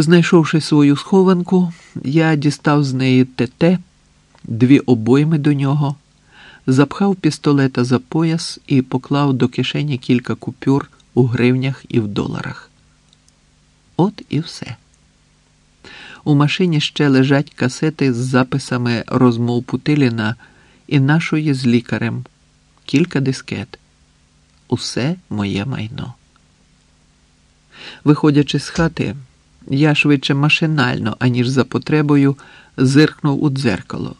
Знайшовши свою схованку, я дістав з неї ТТ, дві обойми до нього, запхав пістолета за пояс і поклав до кишені кілька купюр у гривнях і в доларах. От і все. У машині ще лежать касети з записами розмов Путиліна і нашої з лікарем, кілька дискет. Усе моє майно. Виходячи з хати, я швидше машинально, аніж за потребою, зиркнув у дзеркало.